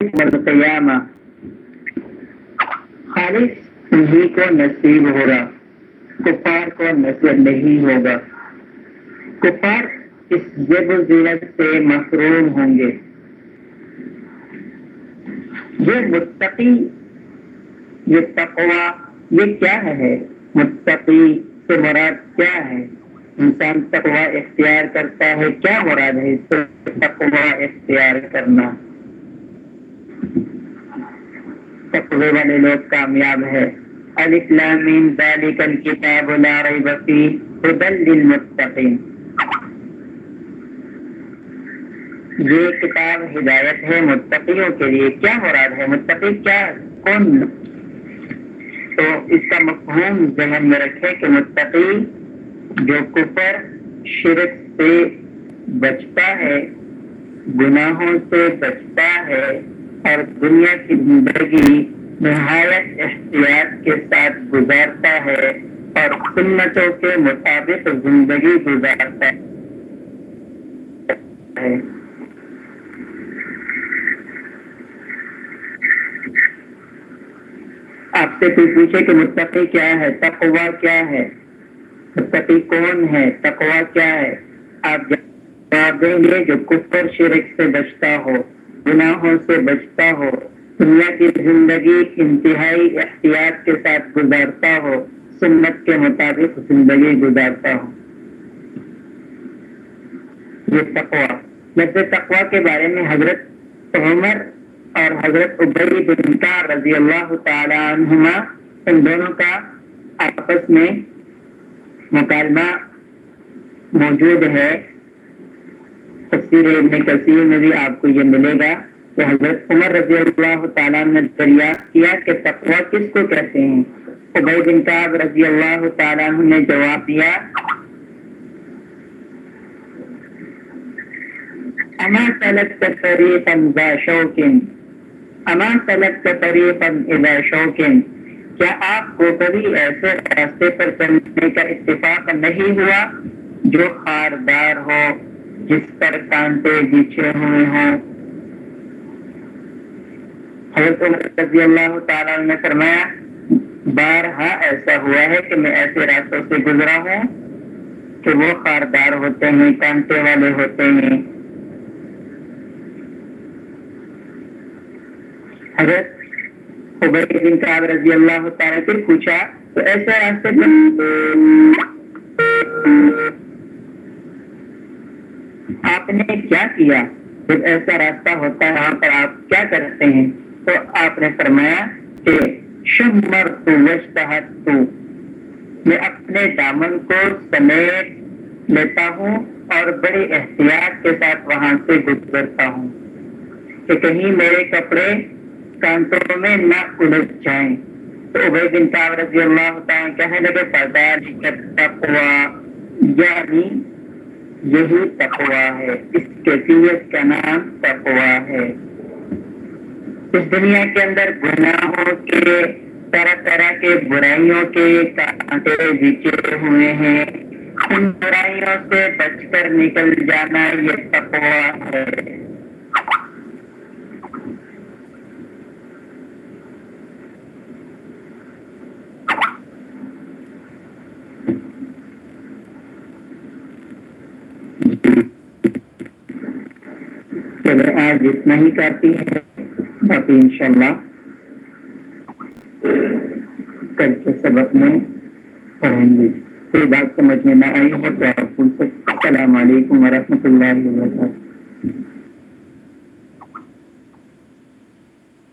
مطلب خالص انہیں کو نصیب ہوگا کفار کو نصیب نہیں ہوگا۔ کفار اس زب و سے محروم ہوں گے۔ یہ متقی یہ تقوا یہ کیا ہے؟ متقی سے مراد کیا ہے؟ انسان تقوا اختیار کرتا ہے، کیا مراد ہے تقوا اختیار کرنا؟ تقوی والے لوگ کامیاب ہے الاسلام ذالک الکتاب لا ریب فی هدى للمتقین۔ یہ کتاب ہدایت ہے متقیوں کے لیے۔ کیا مراد ہے؟ متقی کیا؟ کون تو اس کا مفہوم ذہن میں رکھے کہ متقی جو کفر، شرک سے بچتا ہے، گناہوں سے بچتا ہے اور دنیا کی زندگی نہایت احتیاط کے ساتھ گزارتا ہے اور سنتوں کے مطابق زندگی گزارتا ہے۔ آپ سے کوئی پوچھے کہ متقی کیا ہے تقوا کیا ہے؟ متقی کون ہے؟ تقوا کیا ہے؟ آپ جواب دیں گے جو کفر شرک سے بچتا ہو۔ گناہوں سے بچتا ہو، دنیا کی زندگی انتہائی احتیاط کے ساتھ گزارتا ہو، سنت کے مطابق زندگی گزارتا ہو۔ یہ تقوا جیسے تقوا کے بارے میں حضرت عمر اور حضرت عبی بن رضی اللہ تعالی عنہما ان دونوں کا آپس میں مکالمہ موجود ہے۔ تفسیر ابن کثیر میں بھی آپ کو یہ ملے گا کہ حضرت عمر رضی اللہ تعالیٰ نے دریافت کیا کہ تقوی کس کو کہتے ہیں؟ عبید بن کعب رضی اللہ تعالیٰ نے جواب دیا، اما سلک طریقا ذا شوق، اما سلک طریقا اذا شوق، کیا آپ کو کبھی ایسے راستے پر چلنے کا اتفاق نہیں ہوا جو خاردار ہو؟ جس پر کانٹے بچھے ہوئے ہوں حضرت عمر رضی اللہ تعالیٰ نے فرمایا بارہا ایسا ہوا ہے کہ میں ایسے راستوں سے گزرا ہوں کہ وہ خاردار ہوتے ہیں کانٹے والے ہوتے ہیں۔ حضرت عبید بن کعب رضی اللہ تعالیٰ پھر پوچھا، تو ایسے راستے پر آپ نے کیا کیا؟ جب ایسا راستہ ہوتا ہے، وہاں پر آپ کیا کرتے ہیں؟ تو آپ نے فرمایا کہ شمر تو تو۔ میں اپنے دامن کو سمیٹ لیتا ہوں اور بڑی احتیاط کے ساتھ وہاں سے گزرتا ہوں کہ کہیں میرے کپڑے کانٹوں میں نہ الجھ جائیں۔ تو ابئی بن کعب رضی اللہ تعالیٰ کہنے لگے پردار تقوا یعنی یہی تقوا ہے۔ اس کیفیت کا نام تقوا ہے۔ اس دنیا کے اندر گناہوں کے، طرح طرح کے برائیوں کے کانٹے بچے ہوئے ہیں۔ ان برائیوں سے بچ کر نکل جانا یہ تقوا ہے۔ چلو آج اتنا ہی کرتی ہے باقی انشاءاللہ کل کے سبق میں پڑھیں گے۔ کوئی بات سمجھ میں نہ آئی ہے تو آپ السلام علیکم ورحمۃ اللہ وبرکاتہ۔